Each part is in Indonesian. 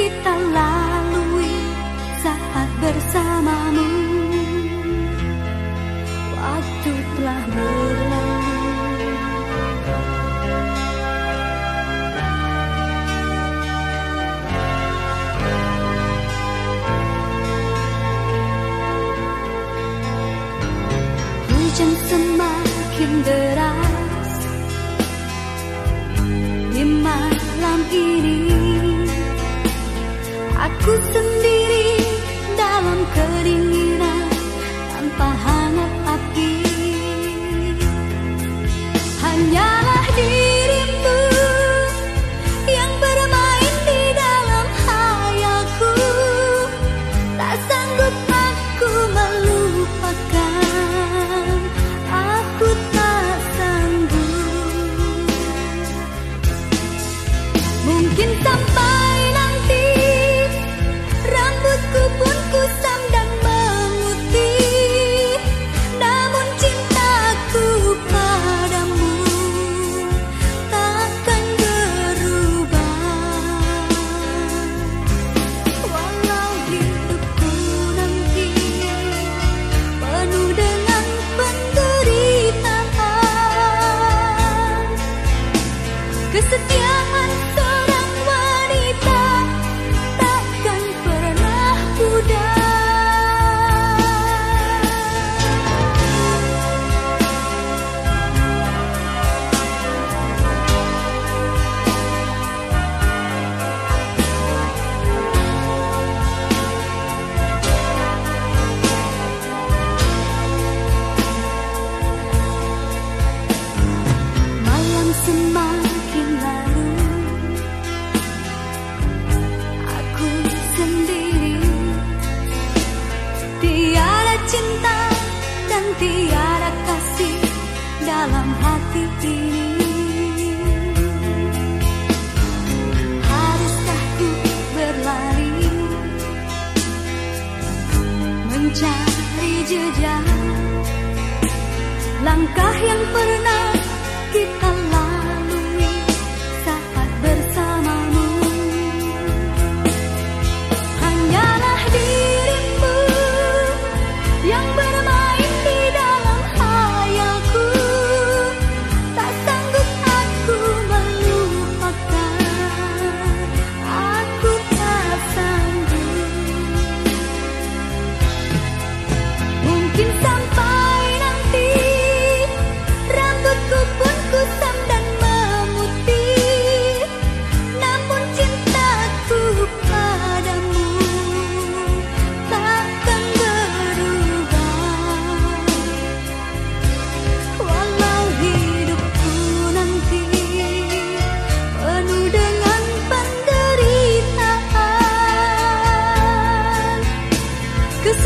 kita lalui saat bersamamu. Waktu telah berlalu Hujan semakin deras. Di malam ini Aku sendiri dalam kedinginan tanpa hangat tiada kasih dalam hati ini. Haruskah ku berlari Mencari jejak? Langkah yang pernah kita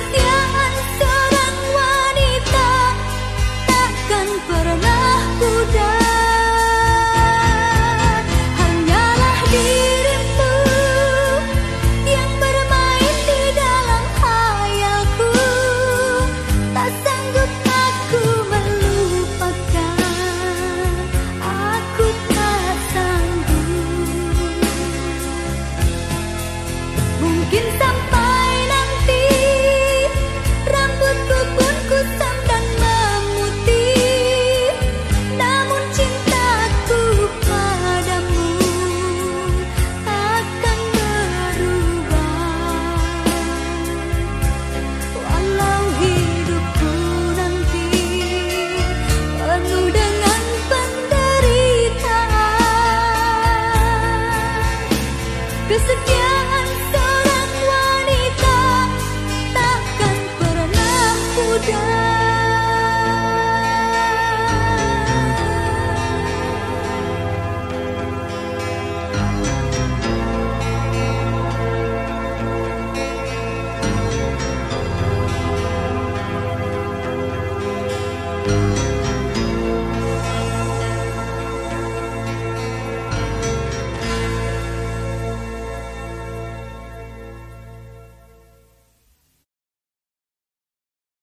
Kesetiaan seorang wanita takkan pernah pudar Hanyalah dirimu yang bermain di dalam hayalku. Tak sanggup aku melupakan Aku tak sanggup. Mungkin sampai Cả